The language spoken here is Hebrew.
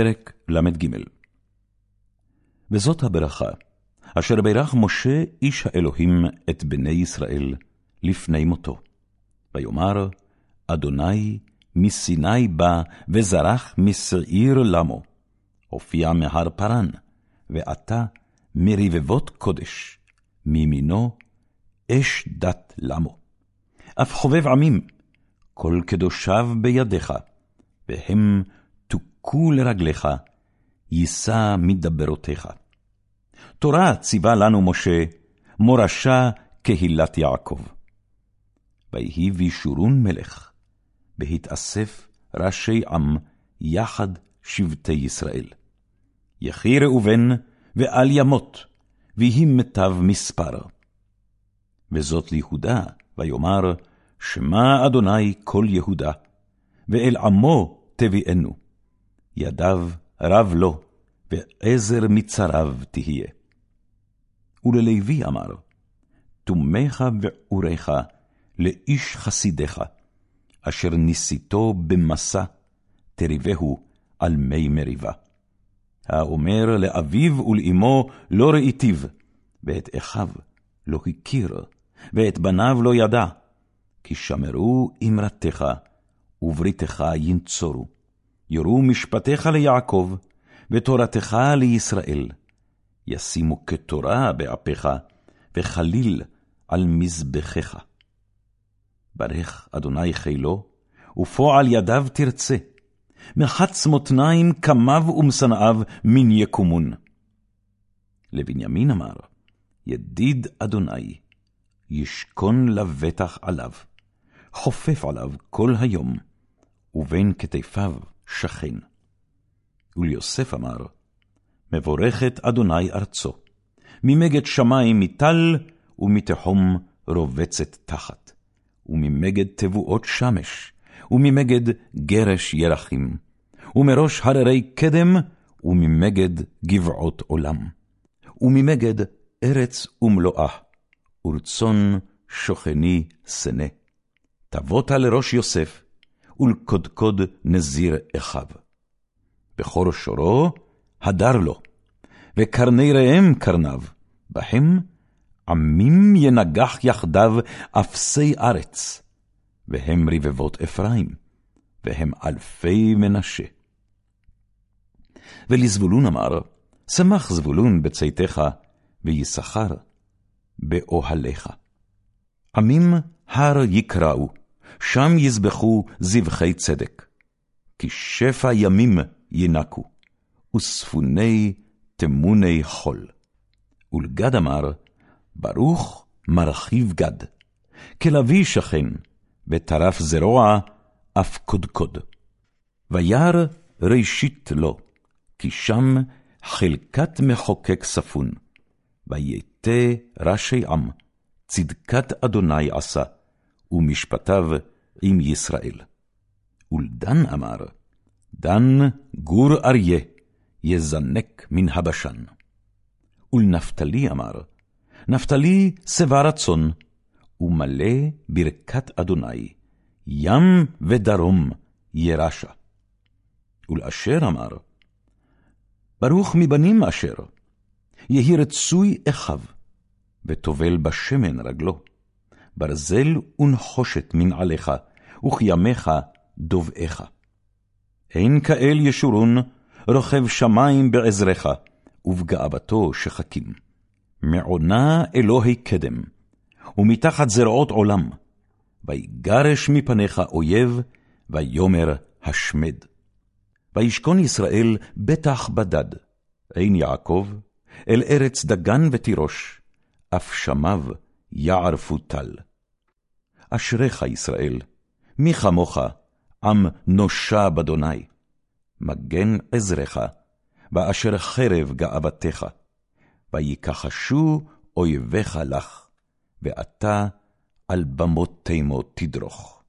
פרק ל"ג וזאת הברכה, אשר בירך משה איש האלוהים את בני ישראל לפני מותו. ויאמר, אדוני מסיני בא וזרח משעיר למו, הופיע מהר פרן, ועתה מרבבות קודש, מימינו אש דת למו. אף חובב עמים, כל קדושיו בידיך, והם תוכו לרגליך, יישא מדברותיך. תורה ציווה לנו משה, מורשה קהילת יעקב. ויהי בישורון מלך, בהתאסף ראשי עם יחד שבטי ישראל. יחי ראובן ואל ימות, ויהי מיטב מספר. וזאת ליהודה, ויאמר, שמע אדוני כל יהודה, ואל עמו תביאנו. ידיו רב לו, ועזר מצריו תהיה. וללוי אמר, תומך ועורך לאיש חסידך, אשר ניסיתו במסע, תריבהו על מי מריבה. האומר לאביו ולאמו לא ראיתיו, ואת אחיו לא הכיר, ואת בניו לא ידע, כי שמרו אמרתך, ובריתך ינצורו. יורו משפטיך ליעקב, ותורתך לישראל. ישימו כתורה באפיך, וחליל על מזבחיך. ברך אדוני חילו, ופועל ידיו תרצה. מחץ מותניים קמיו ומשנאיו מן יקומון. לבנימין אמר, ידיד אדוני, ישכון לבטח עליו, חופף עליו כל היום, ובין כתפיו שכן. וליוסף אמר, מבורכת אדוני ארצו, ממגד שמים מטל, ומתהום רובצת תחת, וממגד תבואות שמש, וממגד גרש ירחים, ומראש הררי קדם, וממגד גבעות עולם, וממגד ארץ ומלואה, ורצון שוכני שנא. תבותה לראש יוסף, ולקודקוד נזיר אחיו. בכור שורו הדר לו, וקרני ראם קרניו, בהם עמים ינגח יחדיו אפסי ארץ, והם רבבות אפרים, והם אלפי מנשה. ולזבולון אמר, שמח זבולון בצאתך, ויששכר באוהליך. עמים הר יקראו, שם יזבחו זבחי צדק. כי שפע ימים ינקו, וספוני תמוני חול. ולגד אמר, ברוך מרחיב גד, כלביא שכן, וטרף זרוע, אף קודקוד. וירא ראשית לו, כי שם חלקת מחוקק ספון. ויתה ראשי עם, צדקת אדוני עשה, ומשפטיו עם ישראל. ולדן אמר, דן גור אריה, יזנק מן הבשן. ולנפתלי אמר, נפתלי שבע רצון, ומלא ברכת אדוני, ים ודרום ירשה. ולאשר אמר, ברוך מבנים אשר, יהי רצוי אחיו, וטובל בשמן רגלו. ברזל ונחושת מנעליך, וכימיך דובעך. אין כאל ישורון, רוכב שמים בעזרך, ובגאוותו שחקים. מעונה אלוהי קדם, ומתחת זרעות עולם, ויגרש מפניך אויב, ויאמר השמד. וישכון ישראל בטח בדד, אין יעקב, אל ארץ דגן ותירוש, אף שמיו יערפו טל. אשריך ישראל, מי כמוך, עם נושע באדוני. מגן עזרך, באשר חרב גאוותך. ויקחשו אויביך לך, ואתה על במות תימו תדרוך.